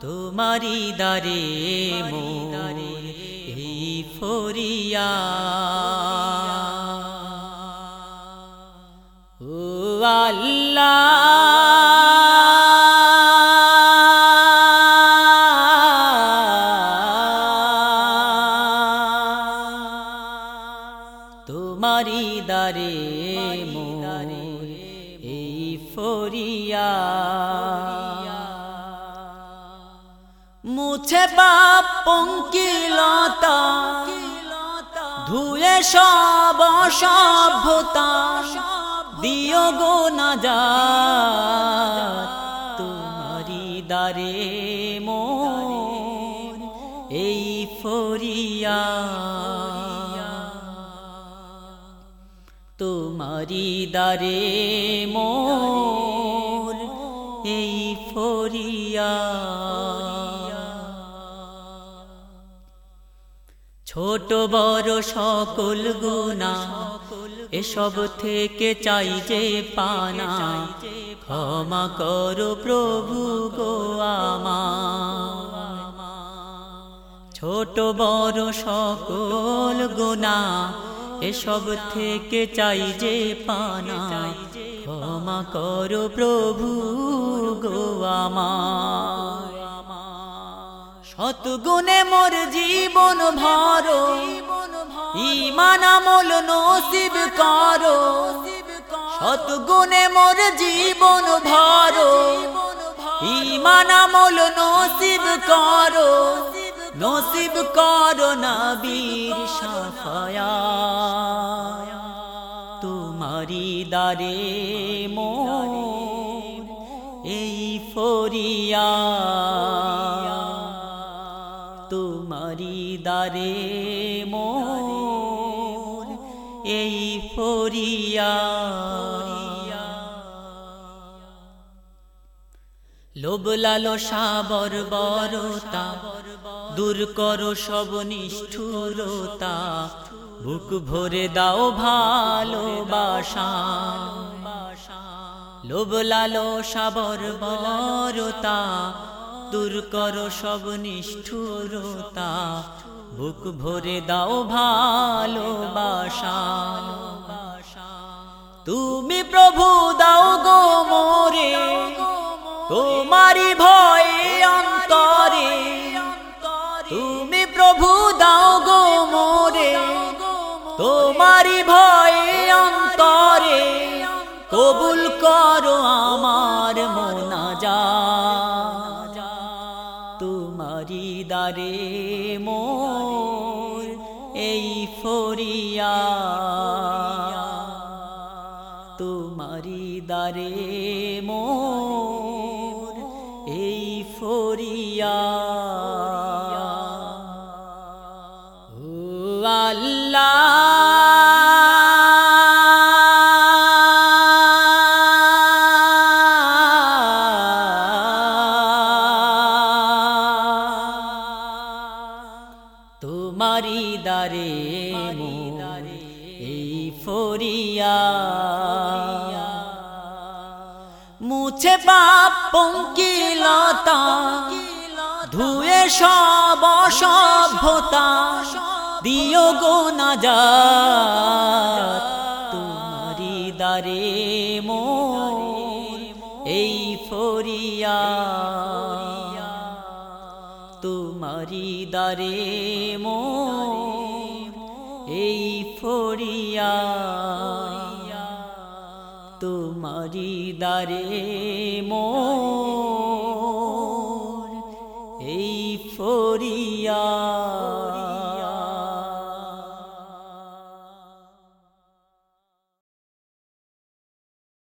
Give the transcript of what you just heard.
তোমারি দারে মোর এই ফরিয়া। ও আল্লাহ। তোমারি দারে মোর এই ফরিয়া। মুছে বাপ পঙ্কিলতা ধুয়ে সব সভ্যতা দিও গো না যা। তোমারি দারে মোর এই ফরিয়া। তোমারি দারে মোর, এই ফরিয়া। ছোট বড় সকল গুণা, এসব থেকে চাই যে পানা। ক্ষমা করো প্রভু গো আমা ছোট বড় সকল গুণা এসব থেকে চাই যে পানা, ক্ষমা করো প্রভু গো আমার। শতগুণে মোর জীবন ভরো ইমান আমল নসিব করো। শতগুণে মোর জীবন ভরো ইমান আমল নসিব করো। নসিব করো নবীর সাফায়া। তোমারি দারে মোর এই ফরিয়া। তোমারি দারে মোর এই ফরিয়া। লোভ লালসা বর্বরতা দূর করো সব নিষ্ঠুরতা, বুক ভরে দাও ভালোবাসা লোভ লালসা বর্বরতা দূর করো সব নিষ্ঠুরতা, বুক ভরে দাও ভালোবাসা তুমি প্রভু দাও গো তোমারি ভয়ে অন্তরে কবুল করো আমার মোনাজা তোমারি দারে মোর এই ফরিয়া তোমারি দারে মোর এই ফরিয়া তোমারি দারে এই ফরিয়া। মুছে পাপ পঙ্কিলতা ধুয়ে সব সভ্যতা দিও গো না যা। তোমারি দারে মো এই ফরিয়া তোমারি দারে মো এই ফরিয়া